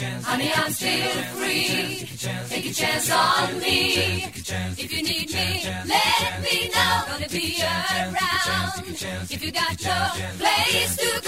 Honey, I'm still free. Take a chance on me. If you need me, let me know. Gonna be around. If you got no place to go.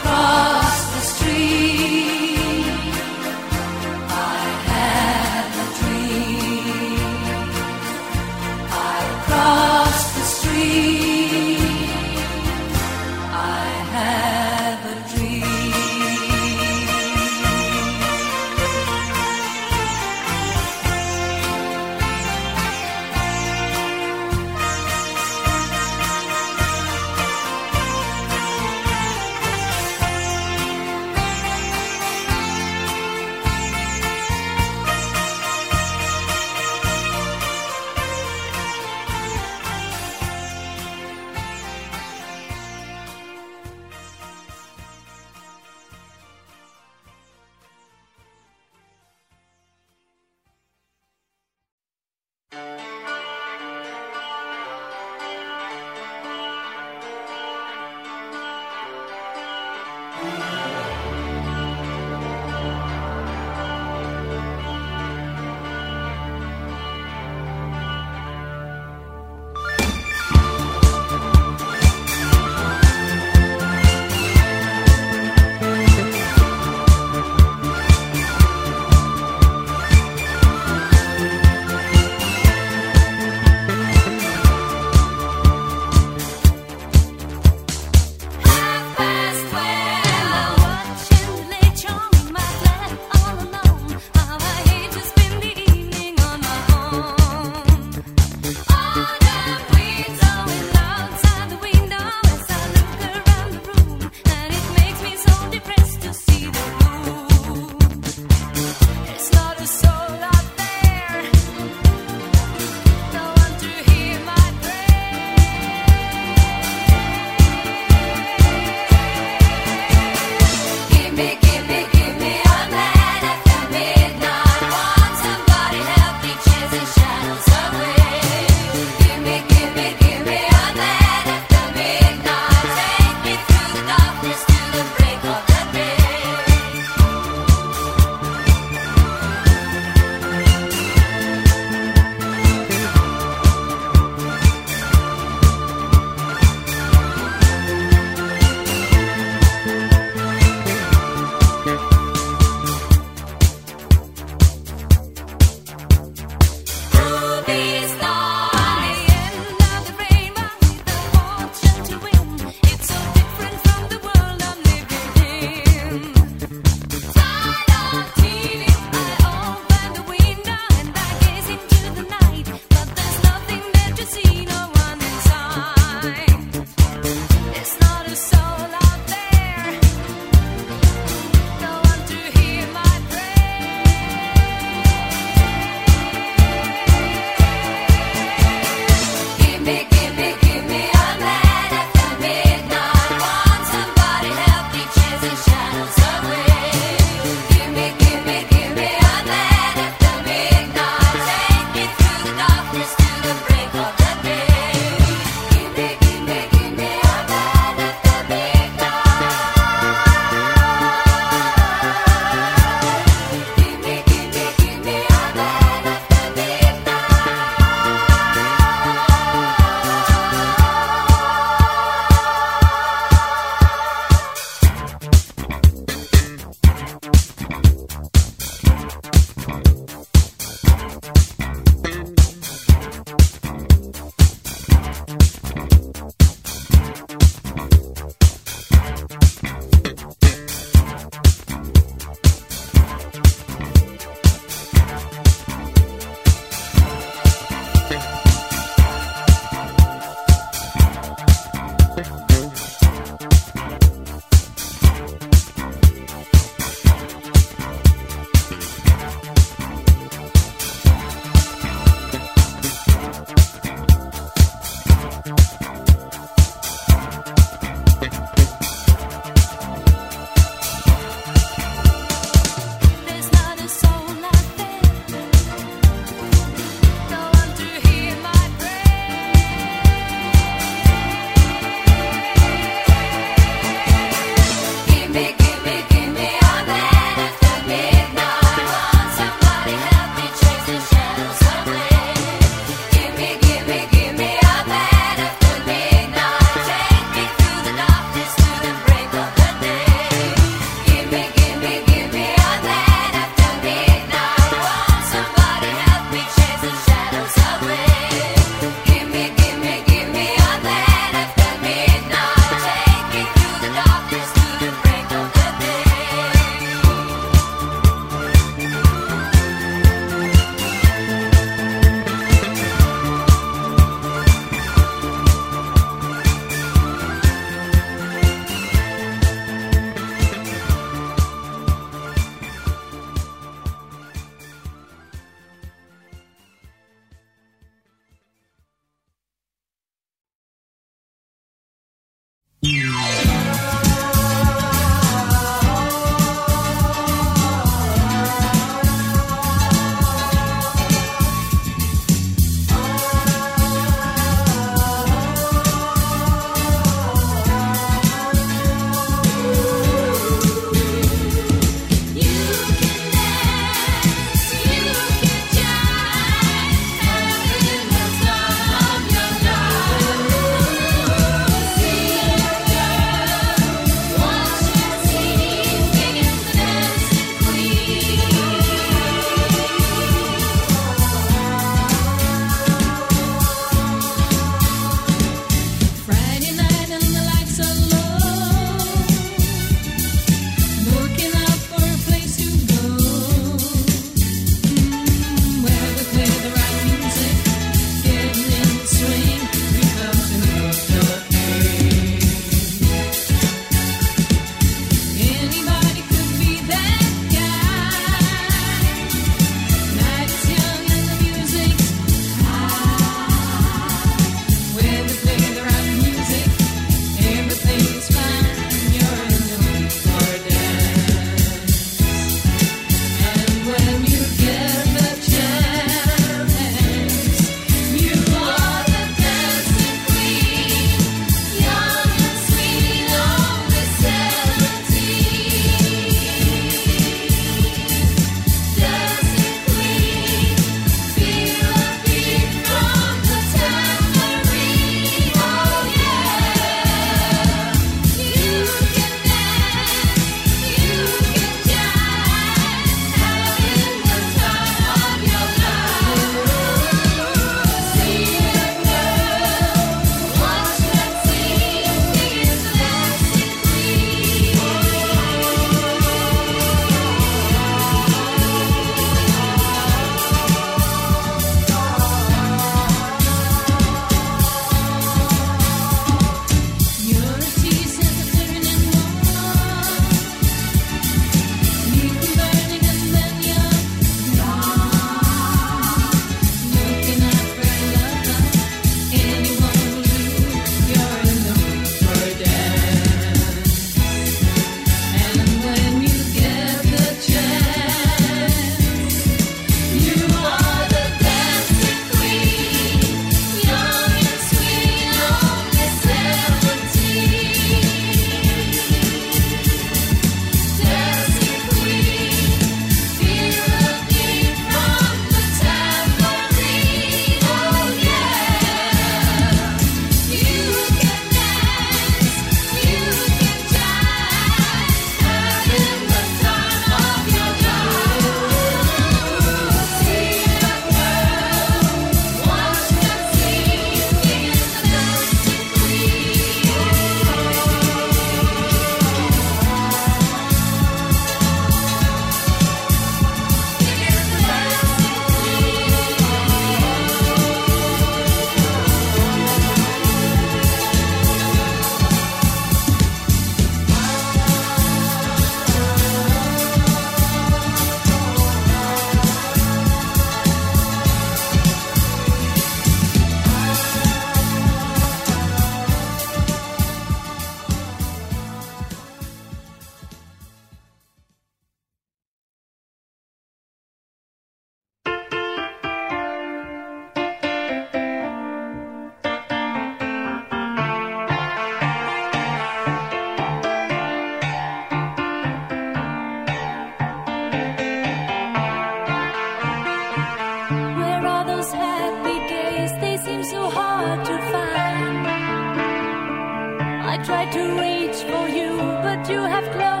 I tried to reach for you, but you have closed.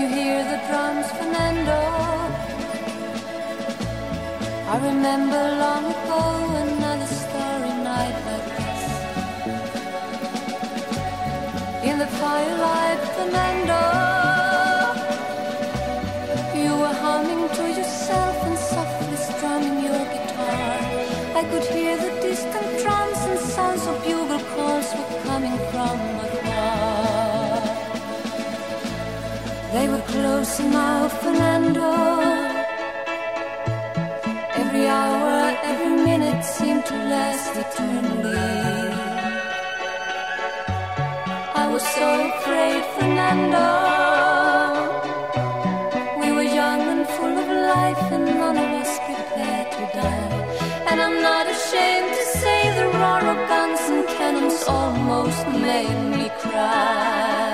You hear the drums, Fernando? I remember long ago another starry night like this. In the firelight, Fernando, you were humming to yourself and softly strumming your guitar. I could hear the distant drums and sounds of bugle calls were coming from They were close now, Fernando. Every hour, every minute seemed to last eternally. I was so afraid, Fernando. We were young and full of life, and none of us prepared to die. And I'm not ashamed to say the roar of guns and cannons almost made me cry.